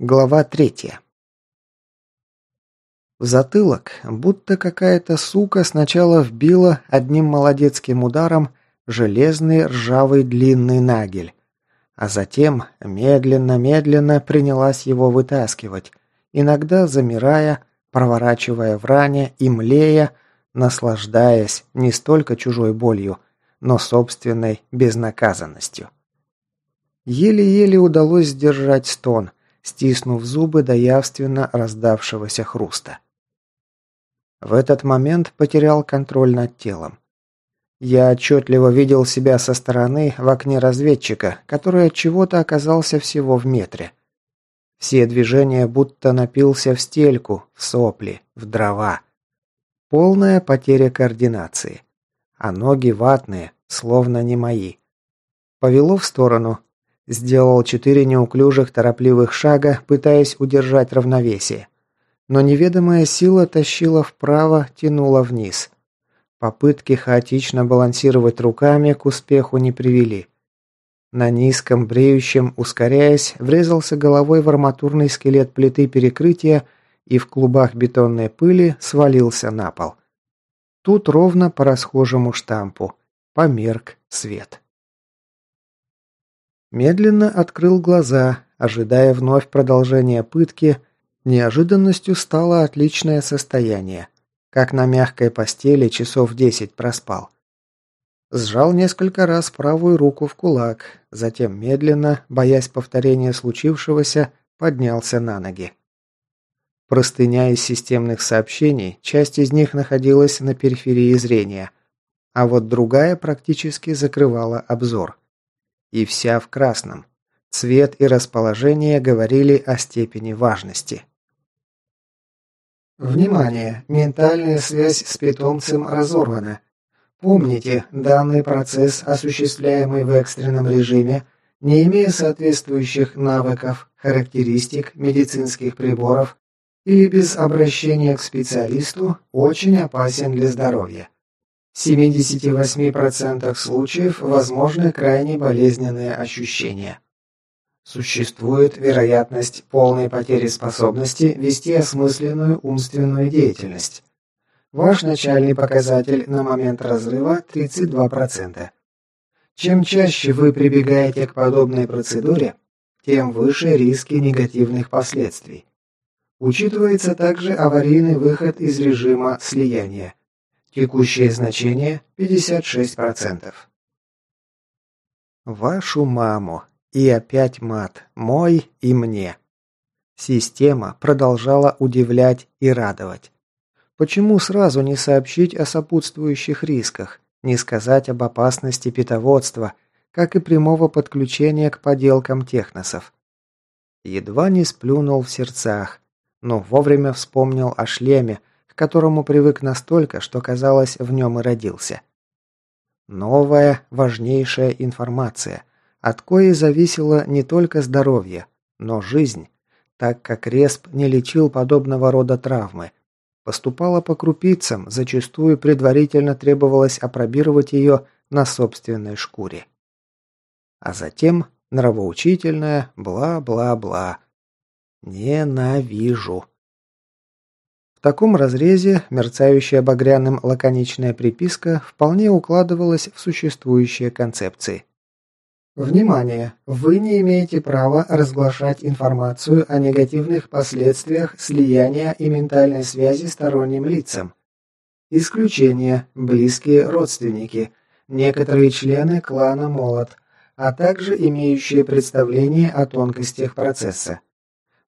Глава третья. В затылок, будто какая-то сука сначала вбила одним молодецким ударом железный ржавый длинный нагель, а затем медленно-медленно принялась его вытаскивать, иногда замирая, проворачивая в ране и млея, наслаждаясь не столько чужой болью, но собственной безнаказанностью. Еле-еле удалось сдержать стон, стиснув зубы до явственно раздавшегося хруста. В этот момент потерял контроль над телом. Я отчетливо видел себя со стороны в окне разведчика, который от чего-то оказался всего в метре. Все движения будто напился в стельку, в сопли, в дрова. Полная потеря координации. А ноги ватные, словно не мои. Повело в сторону. Сделал четыре неуклюжих торопливых шага, пытаясь удержать равновесие но неведомая сила тащила вправо, тянула вниз. Попытки хаотично балансировать руками к успеху не привели. На низком бреющем, ускоряясь, врезался головой в арматурный скелет плиты перекрытия и в клубах бетонной пыли свалился на пол. Тут ровно по расхожему штампу. Померк свет. Медленно открыл глаза, ожидая вновь продолжения пытки – Неожиданностью стало отличное состояние. Как на мягкой постели часов десять проспал. Сжал несколько раз правую руку в кулак, затем медленно, боясь повторения случившегося, поднялся на ноги. Простыня из системных сообщений, часть из них находилась на периферии зрения, а вот другая практически закрывала обзор. И вся в красном. Цвет и расположение говорили о степени важности. Внимание! Ментальная связь с питомцем разорвана. Помните, данный процесс, осуществляемый в экстренном режиме, не имея соответствующих навыков, характеристик, медицинских приборов или без обращения к специалисту, очень опасен для здоровья. В 78% случаев возможны крайне болезненные ощущения. Существует вероятность полной потери способности вести осмысленную умственную деятельность. Ваш начальный показатель на момент разрыва 32%. Чем чаще вы прибегаете к подобной процедуре, тем выше риски негативных последствий. Учитывается также аварийный выход из режима слияния. Текущее значение 56%. Вашу маму, и опять мат. Мой и мне. Система продолжала удивлять и радовать. Почему сразу не сообщить о сопутствующих рисках, не сказать об опасности питоводства, как и прямого подключения к поделкам техносов? Едва не сплюнул в сердцах, но вовремя вспомнил о шлеме, к которому привык настолько, что, казалось, в нем и родился. Новая, важнейшая информация – от кои зависело не только здоровье, но жизнь, так как Респ не лечил подобного рода травмы. Поступала по крупицам, зачастую предварительно требовалось опробировать ее на собственной шкуре. А затем нравоучительное бла-бла-бла. Ненавижу. Таком разрезе мерцающая багряным лаконичная приписка вполне укладывалась в существующие концепции. Внимание! Вы не имеете права разглашать информацию о негативных последствиях слияния и ментальной связи сторонним лицам. Исключение – близкие родственники, некоторые члены клана Молот, а также имеющие представление о тонкостях процесса.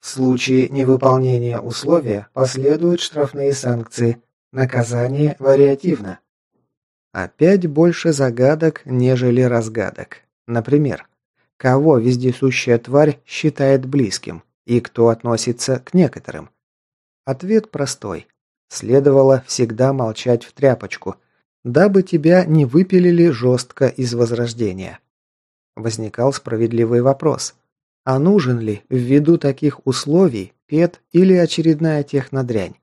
В случае невыполнения условия последуют штрафные санкции. Наказание вариативно. Опять больше загадок, нежели разгадок. Например, кого вездесущая тварь считает близким и кто относится к некоторым? Ответ простой. Следовало всегда молчать в тряпочку, дабы тебя не выпилили жестко из возрождения. Возникал справедливый вопрос. А нужен ли ввиду таких условий ПЕТ или очередная технодрянь?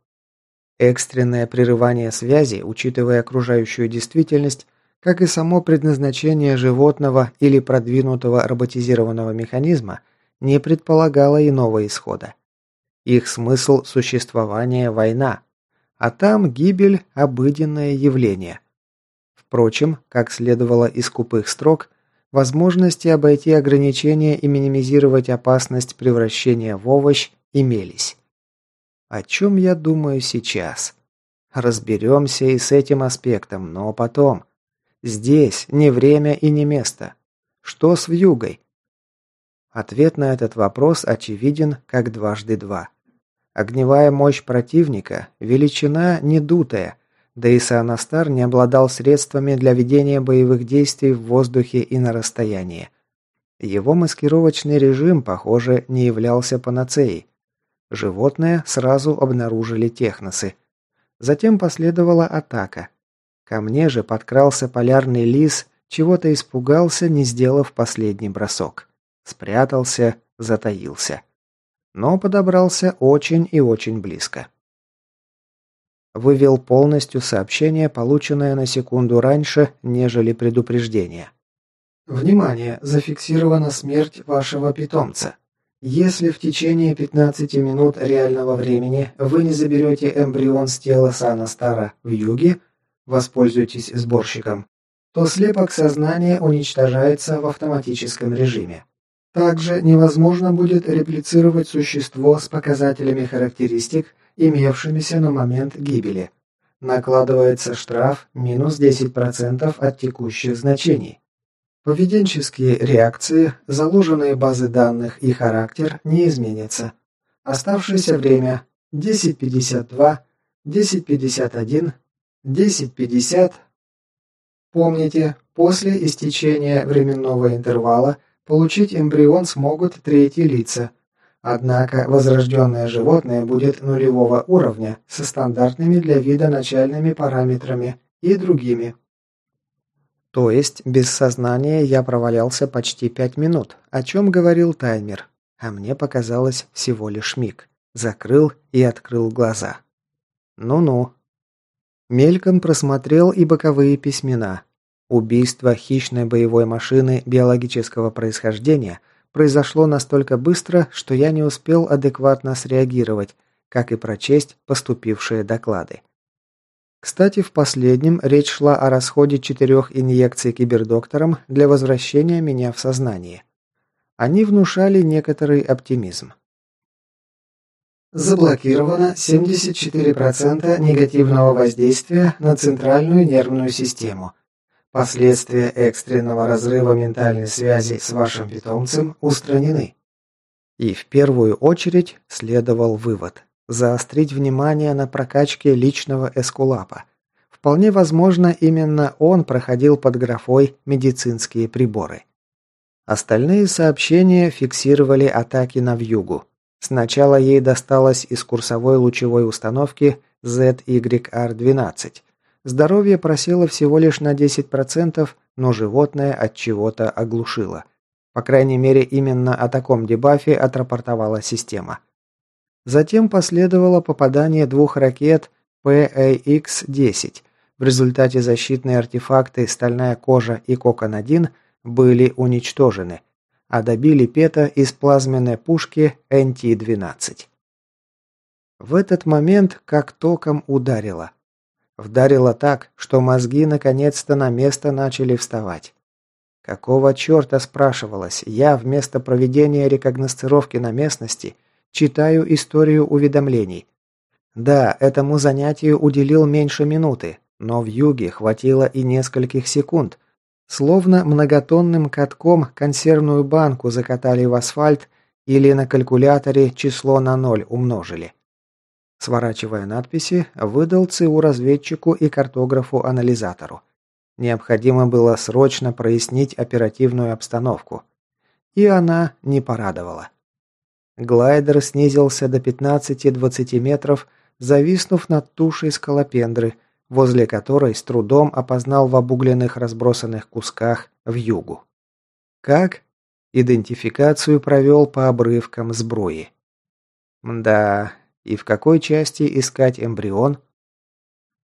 Экстренное прерывание связи, учитывая окружающую действительность, как и само предназначение животного или продвинутого роботизированного механизма, не предполагало иного исхода. Их смысл существования – война, а там гибель – обыденное явление. Впрочем, как следовало из скупых строк, возможности обойти ограничения и минимизировать опасность превращения в овощ имелись. О чем я думаю сейчас? Разберемся и с этим аспектом, но потом. Здесь не время и не место. Что с вьюгой? Ответ на этот вопрос очевиден, как дважды два. Огневая мощь противника – величина недутая, да и Саанастар не обладал средствами для ведения боевых действий в воздухе и на расстоянии. Его маскировочный режим, похоже, не являлся панацеей. Животное сразу обнаружили техносы. Затем последовала атака. Ко мне же подкрался полярный лис, чего-то испугался, не сделав последний бросок. Спрятался, затаился. Но подобрался очень и очень близко. Вывел полностью сообщение, полученное на секунду раньше, нежели предупреждение. «Внимание! Зафиксирована смерть вашего питомца. Если в течение 15 минут реального времени вы не заберете эмбрион с тела Сана Стара в юге, воспользуйтесь сборщиком, то слепок сознания уничтожается в автоматическом режиме. Также невозможно будет реплицировать существо с показателями характеристик, имевшимися на момент гибели. Накладывается штраф минус 10% от текущих значений. Поведенческие реакции, заложенные базы данных и характер не изменятся. Оставшееся время 10.52, 10.51, 10.50. Помните, после истечения временного интервала получить эмбрион смогут третьи лица. Однако возрожденное животное будет нулевого уровня со стандартными для вида начальными параметрами и другими то есть без сознания я провалялся почти пять минут, о чем говорил таймер, а мне показалось всего лишь миг. Закрыл и открыл глаза. Ну-ну. Мельком просмотрел и боковые письмена. Убийство хищной боевой машины биологического происхождения произошло настолько быстро, что я не успел адекватно среагировать, как и прочесть поступившие доклады. Кстати, в последнем речь шла о расходе четырех инъекций кибердоктором для возвращения меня в сознание. Они внушали некоторый оптимизм. Заблокировано 74% негативного воздействия на центральную нервную систему. Последствия экстренного разрыва ментальной связи с вашим питомцем устранены. И в первую очередь следовал вывод заострить внимание на прокачке личного эскулапа. Вполне возможно, именно он проходил под графой «медицинские приборы». Остальные сообщения фиксировали атаки на вьюгу. Сначала ей досталось из курсовой лучевой установки ZYR-12. Здоровье просело всего лишь на 10%, но животное от чего-то оглушило. По крайней мере, именно о таком дебафе отрапортовала система – Затем последовало попадание двух ракет PAX-10. В результате защитные артефакты «Стальная кожа» и «Кокон-1» были уничтожены, а добили Пета из плазменной пушки NT-12. В этот момент как током ударило. Вдарило так, что мозги наконец-то на место начали вставать. Какого черта, спрашивалось, я вместо проведения рекогносцировки на местности Читаю историю уведомлений. Да, этому занятию уделил меньше минуты, но в юге хватило и нескольких секунд. Словно многотонным катком консервную банку закатали в асфальт или на калькуляторе число на ноль умножили. Сворачивая надписи, выдал ЦУ разведчику и картографу-анализатору. Необходимо было срочно прояснить оперативную обстановку. И она не порадовала. Глайдер снизился до 15-20 метров, зависнув над тушей скалопендры, возле которой с трудом опознал в обугленных разбросанных кусках в югу. Как? Идентификацию провел по обрывкам сбруи. Да, и в какой части искать эмбрион?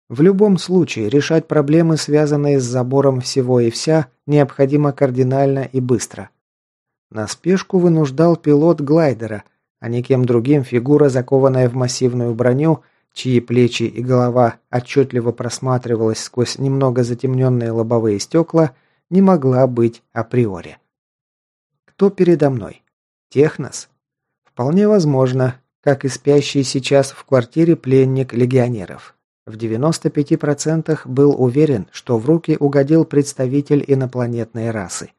В любом случае, решать проблемы, связанные с забором всего и вся, необходимо кардинально и быстро. На спешку вынуждал пилот глайдера, а никем другим фигура, закованная в массивную броню, чьи плечи и голова отчетливо просматривалась сквозь немного затемненные лобовые стекла, не могла быть априори. Кто передо мной? Технос? Вполне возможно, как и спящий сейчас в квартире пленник легионеров. В 95% был уверен, что в руки угодил представитель инопланетной расы.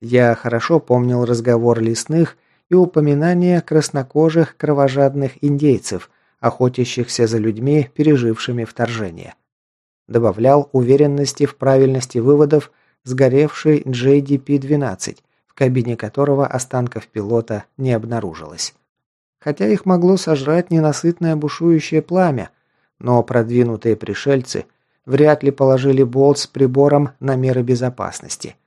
Я хорошо помнил разговор лесных и упоминания краснокожих кровожадных индейцев, охотящихся за людьми, пережившими вторжение. Добавлял уверенности в правильности выводов сгоревший JDP-12, в кабине которого останков пилота не обнаружилось. Хотя их могло сожрать ненасытное бушующее пламя, но продвинутые пришельцы вряд ли положили болт с прибором на меры безопасности –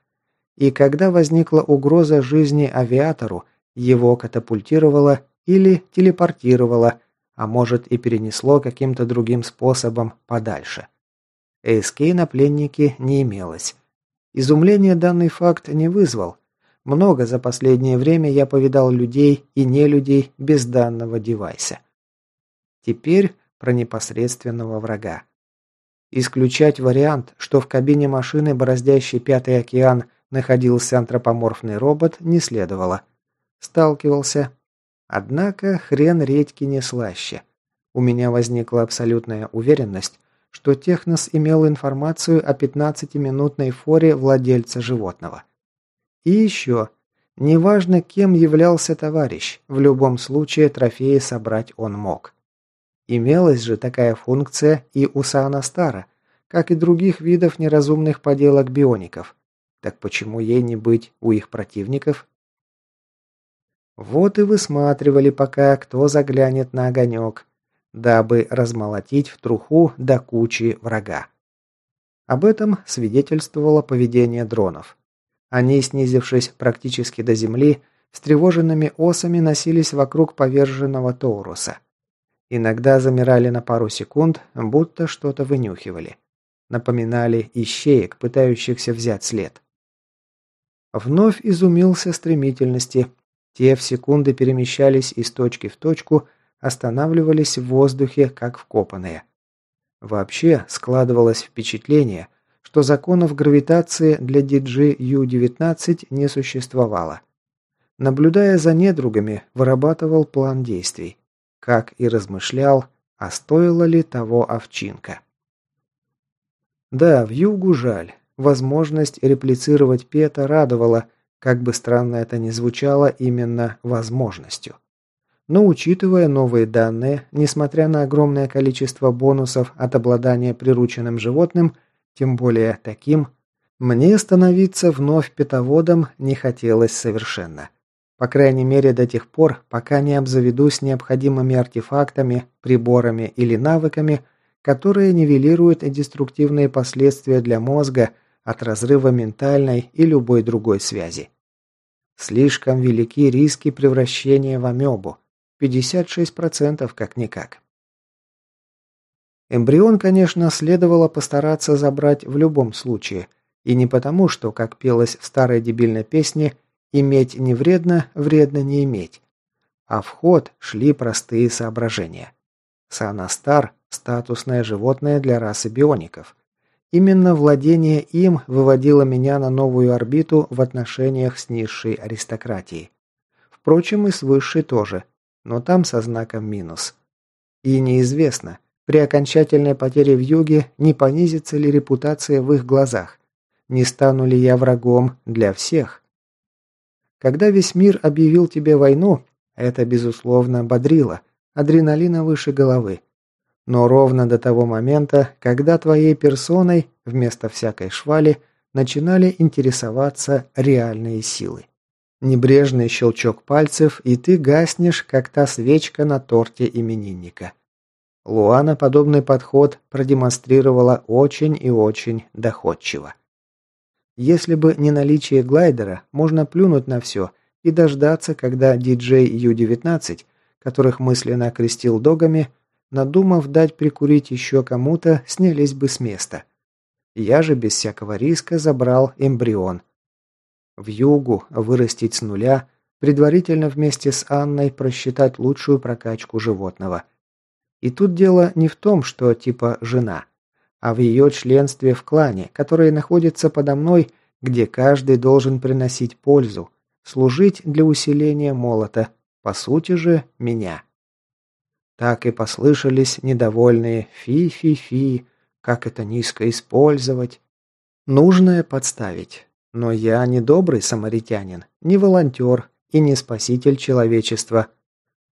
и когда возникла угроза жизни авиатору, его катапультировало или телепортировало, а может и перенесло каким-то другим способом подальше. АСК на пленнике не имелось. Изумление данный факт не вызвал. Много за последнее время я повидал людей и не людей без данного девайса. Теперь про непосредственного врага. Исключать вариант, что в кабине машины, бороздящей Пятый океан, находился антропоморфный робот, не следовало. Сталкивался. Однако хрен редьки не слаще. У меня возникла абсолютная уверенность, что Технос имел информацию о 15-минутной форе владельца животного. И еще. Неважно, кем являлся товарищ, в любом случае трофеи собрать он мог. Имелась же такая функция и у Саана Стара, как и других видов неразумных поделок биоников. Так почему ей не быть у их противников? Вот и высматривали пока, кто заглянет на огонек, дабы размолотить в труху до кучи врага. Об этом свидетельствовало поведение дронов. Они, снизившись практически до земли, с тревоженными осами носились вокруг поверженного Тауруса. Иногда замирали на пару секунд, будто что-то вынюхивали. Напоминали ищеек, пытающихся взять след. Вновь изумился стремительности. Те в секунды перемещались из точки в точку, останавливались в воздухе, как вкопанные. Вообще складывалось впечатление, что законов гравитации для DG-U-19 не существовало. Наблюдая за недругами, вырабатывал план действий. Как и размышлял, а стоило ли того овчинка. Да, в югу жаль. Возможность реплицировать Пета радовала, как бы странно это ни звучало, именно возможностью. Но учитывая новые данные, несмотря на огромное количество бонусов от обладания прирученным животным, тем более таким, мне становиться вновь питоводом не хотелось совершенно. По крайней мере до тех пор, пока не обзаведусь необходимыми артефактами, приборами или навыками, которые нивелируют деструктивные последствия для мозга – от разрыва ментальной и любой другой связи. Слишком велики риски превращения в амебу. 56% как-никак. Эмбрион, конечно, следовало постараться забрать в любом случае. И не потому, что, как пелось в старой дебильной песне, «иметь не вредно, вредно не иметь». А в ход шли простые соображения. Санастар – статусное животное для расы биоников. Именно владение им выводило меня на новую орбиту в отношениях с низшей аристократией. Впрочем, и с высшей тоже, но там со знаком минус. И неизвестно, при окончательной потере в юге не понизится ли репутация в их глазах, не стану ли я врагом для всех. Когда весь мир объявил тебе войну, это, безусловно, бодрило, адреналина выше головы. Но ровно до того момента, когда твоей персоной, вместо всякой швали, начинали интересоваться реальные силы. Небрежный щелчок пальцев, и ты гаснешь, как та свечка на торте именинника. Луана подобный подход продемонстрировала очень и очень доходчиво. Если бы не наличие глайдера, можно плюнуть на все и дождаться, когда диджей Ю-19, которых мысленно окрестил догами, надумав дать прикурить еще кому-то, снялись бы с места. Я же без всякого риска забрал эмбрион. В югу вырастить с нуля, предварительно вместе с Анной просчитать лучшую прокачку животного. И тут дело не в том, что типа жена, а в ее членстве в клане, которое находится подо мной, где каждый должен приносить пользу, служить для усиления молота, по сути же меня. Так и послышались недовольные «фи-фи-фи», как это низко использовать. Нужное подставить. Но я не добрый самаритянин, не волонтер и не спаситель человечества.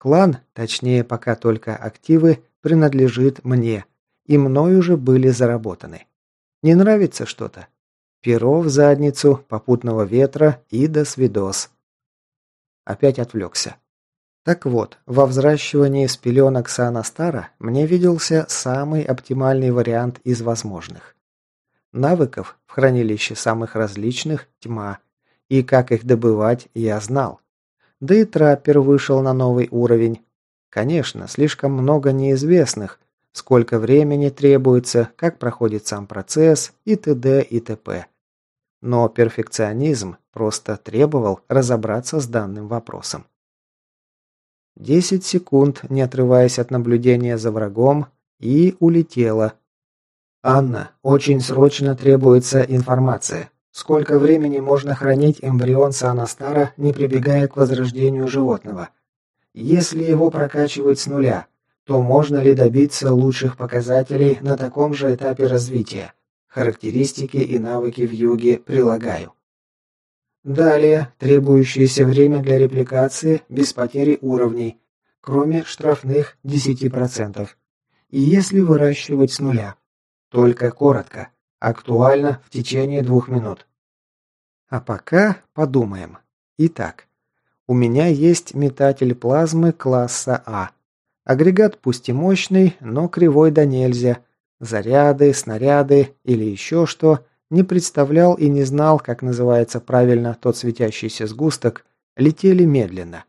Клан, точнее пока только активы, принадлежит мне, и мною уже были заработаны. Не нравится что-то? Перо в задницу, попутного ветра и до свидос. Опять отвлекся. Так вот, во взращивании с пеленок Санастара мне виделся самый оптимальный вариант из возможных. Навыков в хранилище самых различных тьма, и как их добывать я знал. Да и траппер вышел на новый уровень. Конечно, слишком много неизвестных, сколько времени требуется, как проходит сам процесс и т.д. и т.п. Но перфекционизм просто требовал разобраться с данным вопросом. Десять секунд, не отрываясь от наблюдения за врагом, и улетела. «Анна, очень срочно требуется информация. Сколько времени можно хранить эмбрион Санастара, не прибегая к возрождению животного? Если его прокачивать с нуля, то можно ли добиться лучших показателей на таком же этапе развития? Характеристики и навыки в юге прилагаю». Далее, требующееся время для репликации без потери уровней, кроме штрафных 10%. И если выращивать с нуля. Только коротко. Актуально в течение двух минут. А пока подумаем. Итак, у меня есть метатель плазмы класса А. Агрегат пусть и мощный, но кривой да нельзя. Заряды, снаряды или еще что – не представлял и не знал, как называется правильно тот светящийся сгусток, летели медленно.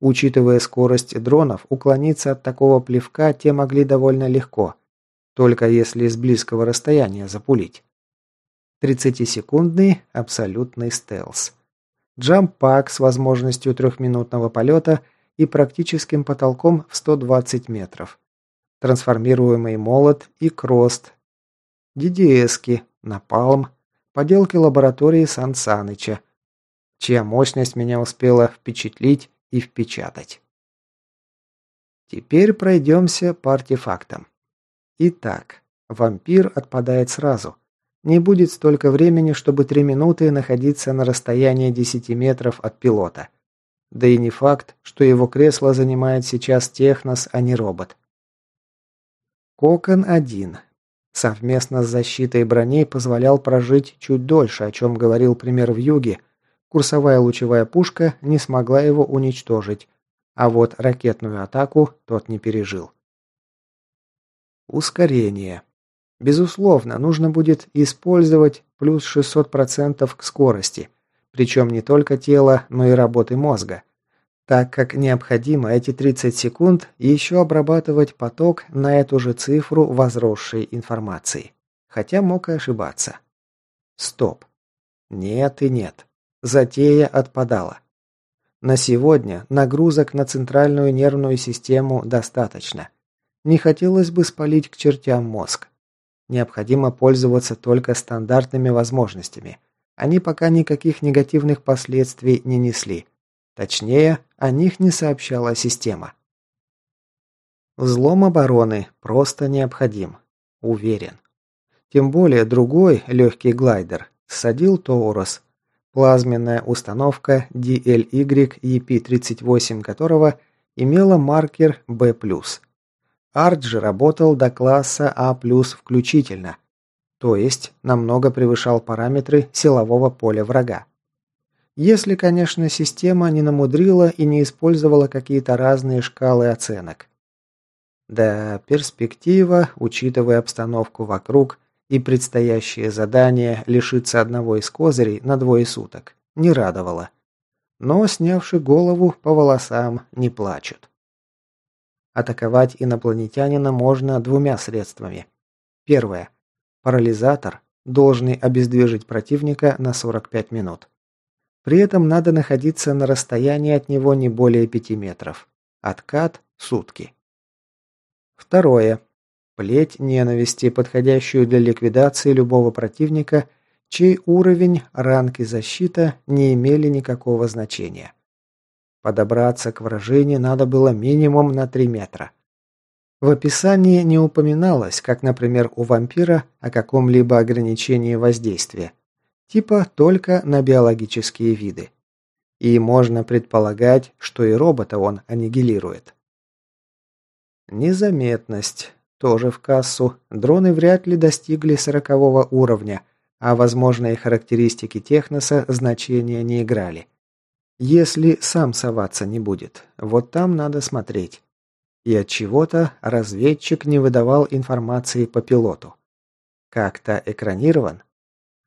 Учитывая скорость дронов, уклониться от такого плевка те могли довольно легко, только если с близкого расстояния запулить. 30-секундный абсолютный стелс. Джамп-пак с возможностью трехминутного полета и практическим потолком в 120 метров. Трансформируемый молот и крост. DDS-ки, Напалм, поделки лаборатории Сан Саныча, чья мощность меня успела впечатлить и впечатать. Теперь пройдемся по артефактам. Итак, вампир отпадает сразу. Не будет столько времени, чтобы три минуты находиться на расстоянии 10 метров от пилота. Да и не факт, что его кресло занимает сейчас технос, а не робот. Кокон один. Совместно с защитой брони позволял прожить чуть дольше, о чем говорил пример в юге. Курсовая лучевая пушка не смогла его уничтожить, а вот ракетную атаку тот не пережил. Ускорение. Безусловно, нужно будет использовать плюс 600% к скорости, причем не только тела, но и работы мозга так как необходимо эти 30 секунд еще обрабатывать поток на эту же цифру возросшей информации. Хотя мог и ошибаться. Стоп. Нет и нет. Затея отпадала. На сегодня нагрузок на центральную нервную систему достаточно. Не хотелось бы спалить к чертям мозг. Необходимо пользоваться только стандартными возможностями. Они пока никаких негативных последствий не несли. Точнее, о них не сообщала система. Взлом обороны просто необходим. Уверен. Тем более другой легкий глайдер ссадил Тоурос, плазменная установка DLY EP38 которого имела маркер B+. Арт же работал до класса А+, включительно, то есть намного превышал параметры силового поля врага. Если, конечно, система не намудрила и не использовала какие-то разные шкалы оценок. Да, перспектива, учитывая обстановку вокруг и предстоящее задание лишиться одного из козырей на двое суток, не радовала. Но, снявши голову, по волосам не плачут. Атаковать инопланетянина можно двумя средствами. Первое. Парализатор, должный обездвижить противника на 45 минут. При этом надо находиться на расстоянии от него не более 5 метров. Откат – сутки. Второе. Плеть ненависти, подходящую для ликвидации любого противника, чей уровень, ранг и защита не имели никакого значения. Подобраться к вражине надо было минимум на 3 метра. В описании не упоминалось, как, например, у вампира, о каком-либо ограничении воздействия. Типа только на биологические виды. И можно предполагать, что и робота он аннигилирует. Незаметность. Тоже в кассу. Дроны вряд ли достигли сорокового уровня, а возможные характеристики Техноса значения не играли. Если сам соваться не будет, вот там надо смотреть. И от чего-то разведчик не выдавал информации по пилоту. Как-то экранирован?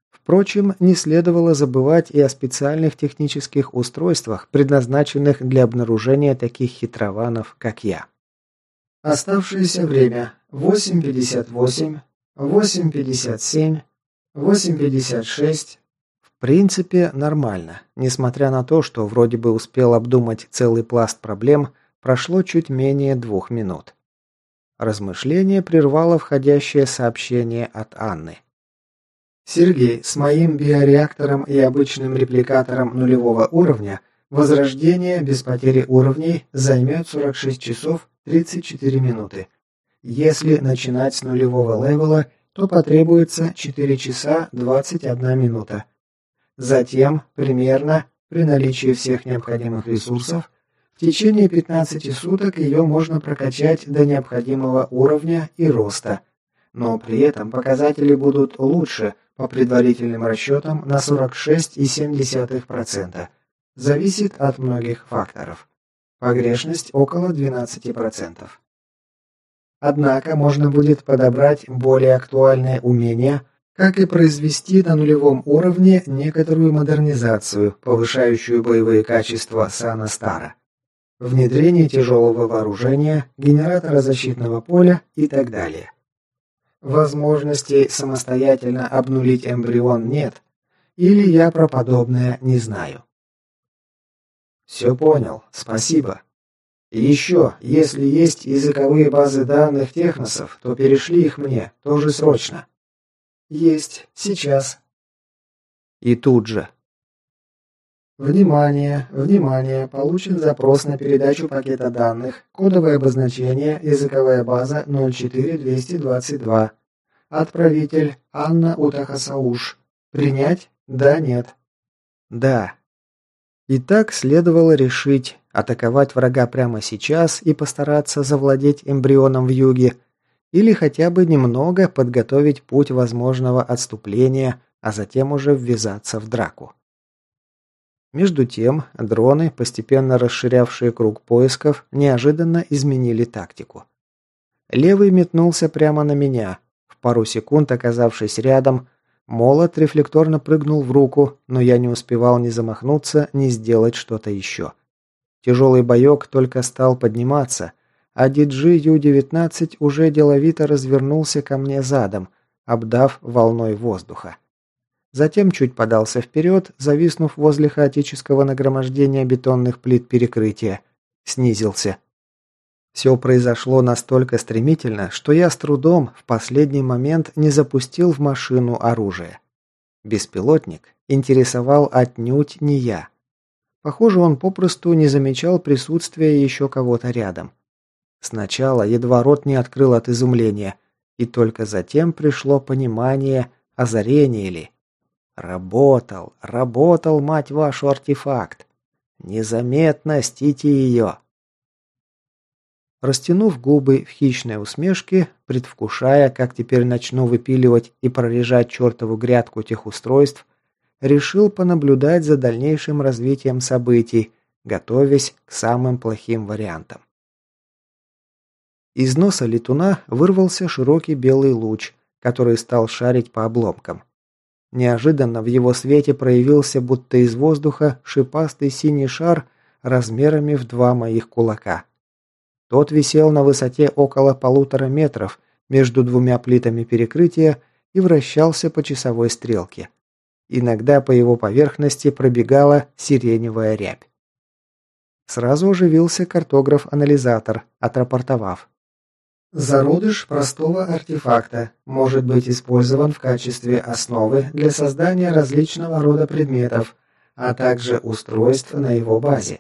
Впрочем, не следовало забывать и о специальных технических устройствах, предназначенных для обнаружения таких хитрованов, как я. Оставшееся время 8.58, 8.57, 8.56. Принципе, нормально. Несмотря на то, что вроде бы успел обдумать целый пласт проблем, прошло чуть менее двух минут. Размышление прервало входящее сообщение от Анны. Сергей, с моим биореактором и обычным репликатором нулевого уровня возрождение без потери уровней займет 46 часов 34 минуты. Если начинать с нулевого левела, то потребуется 4 часа 21 минута. Затем, примерно, при наличии всех необходимых ресурсов, в течение 15 суток ее можно прокачать до необходимого уровня и роста. Но при этом показатели будут лучше, по предварительным расчетам, на 46,7%. Зависит от многих факторов. Погрешность около 12%. Однако можно будет подобрать более актуальные умения, как и произвести на нулевом уровне некоторую модернизацию, повышающую боевые качества Сана Стара. Внедрение тяжелого вооружения, генератора защитного поля и так далее. Возможности самостоятельно обнулить эмбрион нет, или я про подобное не знаю. Все понял, спасибо. И еще, если есть языковые базы данных техносов, то перешли их мне, тоже срочно. Есть, сейчас. И тут же. Внимание, внимание, получен запрос на передачу пакета данных, кодовое обозначение, языковая база 04222. Отправитель Анна Утахасауш. Принять? Да, нет. Да. И так следовало решить, атаковать врага прямо сейчас и постараться завладеть эмбрионом в юге, или хотя бы немного подготовить путь возможного отступления, а затем уже ввязаться в драку. Между тем, дроны, постепенно расширявшие круг поисков, неожиданно изменили тактику. Левый метнулся прямо на меня. В пару секунд, оказавшись рядом, Молот рефлекторно прыгнул в руку, но я не успевал ни замахнуться, ни сделать что-то еще. Тяжелый боек только стал подниматься, а диджи Ю-19 уже деловито развернулся ко мне задом, обдав волной воздуха. Затем чуть подался вперед, зависнув возле хаотического нагромождения бетонных плит перекрытия. Снизился. Все произошло настолько стремительно, что я с трудом в последний момент не запустил в машину оружие. Беспилотник интересовал отнюдь не я. Похоже, он попросту не замечал присутствия еще кого-то рядом. Сначала едва рот не открыл от изумления, и только затем пришло понимание, озарение ли. Работал, работал, мать вашу, артефакт. Незаметно стите ее. Растянув губы в хищной усмешке, предвкушая, как теперь начну выпиливать и прорежать чертову грядку тех устройств, решил понаблюдать за дальнейшим развитием событий, готовясь к самым плохим вариантам. Из носа летуна вырвался широкий белый луч, который стал шарить по обломкам. Неожиданно в его свете проявился будто из воздуха шипастый синий шар размерами в два моих кулака. Тот висел на высоте около полутора метров между двумя плитами перекрытия и вращался по часовой стрелке. Иногда по его поверхности пробегала сиреневая рябь. Сразу оживился картограф-анализатор, отрапортовав. Зародыш простого артефакта может быть использован в качестве основы для создания различного рода предметов, а также устройств на его базе.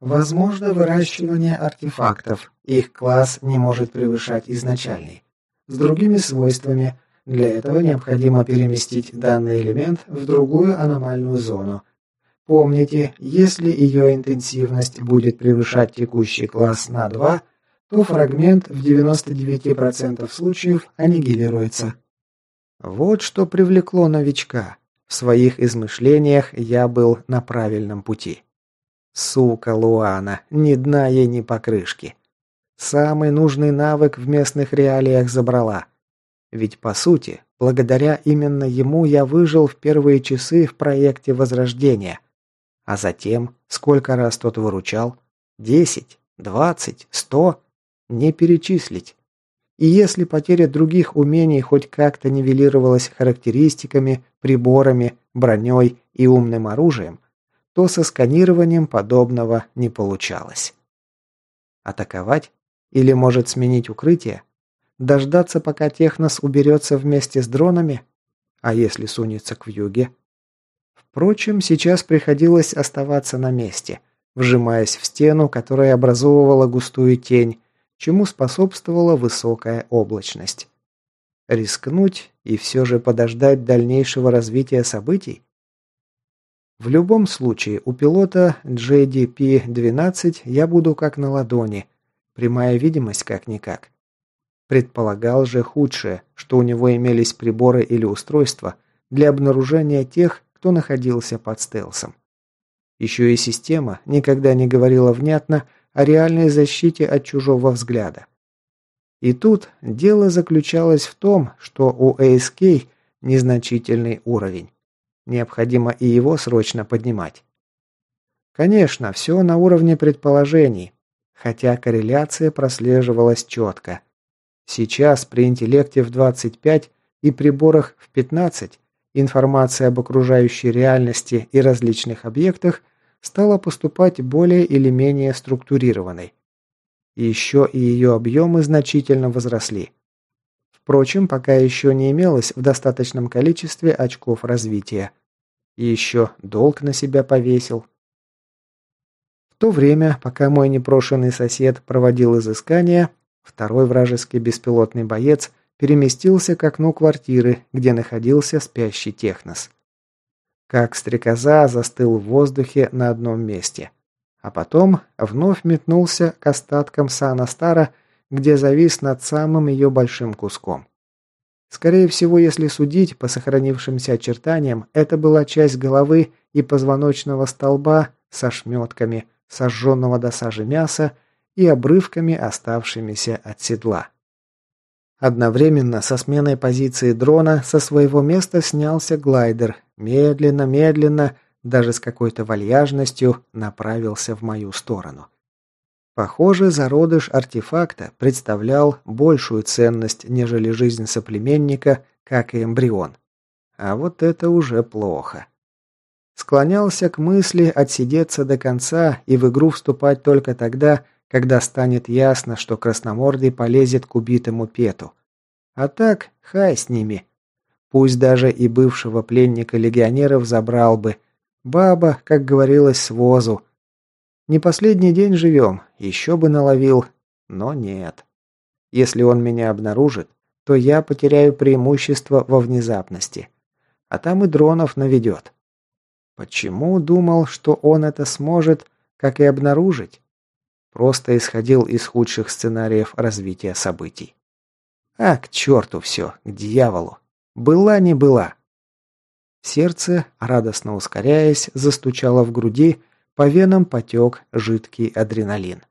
Возможно выращивание артефактов, их класс не может превышать изначальный. С другими свойствами, для этого необходимо переместить данный элемент в другую аномальную зону. Помните, если ее интенсивность будет превышать текущий класс на 2, то фрагмент в 99% случаев аннигилируется. Вот что привлекло новичка. В своих измышлениях я был на правильном пути. Сука Луана, ни дна ей, ни покрышки. Самый нужный навык в местных реалиях забрала. Ведь, по сути, благодаря именно ему я выжил в первые часы в проекте Возрождения. А затем, сколько раз тот выручал? Десять? Двадцать? Сто? Не перечислить. И если потеря других умений хоть как-то нивелировалась характеристиками, приборами, броней и умным оружием, то со сканированием подобного не получалось. Атаковать? Или может сменить укрытие? Дождаться, пока Технос уберется вместе с дронами? А если сунется к юге? Впрочем, сейчас приходилось оставаться на месте, вжимаясь в стену, которая образовывала густую тень, чему способствовала высокая облачность. Рискнуть и все же подождать дальнейшего развития событий? В любом случае, у пилота JDP-12 я буду как на ладони, прямая видимость как-никак. Предполагал же худшее, что у него имелись приборы или устройства для обнаружения тех, кто находился под стелсом. Еще и система никогда не говорила внятно о реальной защите от чужого взгляда. И тут дело заключалось в том, что у ASK незначительный уровень. Необходимо и его срочно поднимать. Конечно, все на уровне предположений, хотя корреляция прослеживалась четко. Сейчас при интеллекте в 25 и приборах в 15 информация об окружающей реальности и различных объектах стала поступать более или менее структурированной. Еще и ее объемы значительно возросли. Впрочем, пока еще не имелось в достаточном количестве очков развития. Еще долг на себя повесил. В то время, пока мой непрошенный сосед проводил изыскания, второй вражеский беспилотный боец переместился к окну квартиры, где находился спящий технос. Как стрекоза застыл в воздухе на одном месте. А потом вновь метнулся к остаткам Сана Стара, где завис над самым ее большим куском. Скорее всего, если судить по сохранившимся очертаниям, это была часть головы и позвоночного столба со шметками, сожженного до сажи мяса и обрывками, оставшимися от седла. Одновременно со сменой позиции дрона со своего места снялся глайдер, медленно, медленно, даже с какой-то вальяжностью направился в мою сторону. Похоже, зародыш артефакта представлял большую ценность, нежели жизнь соплеменника, как и эмбрион. А вот это уже плохо. Склонялся к мысли отсидеться до конца и в игру вступать только тогда, когда станет ясно, что Красномордый полезет к убитому Пету. А так, хай с ними. Пусть даже и бывшего пленника легионеров забрал бы. Баба, как говорилось, с возу. Не последний день живем, еще бы наловил, но нет. Если он меня обнаружит, то я потеряю преимущество во внезапности. А там и дронов наведет. Почему думал, что он это сможет, как и обнаружить? Просто исходил из худших сценариев развития событий. А, к черту все, к дьяволу. Была не была. Сердце, радостно ускоряясь, застучало в груди, по венам потек жидкий адреналин.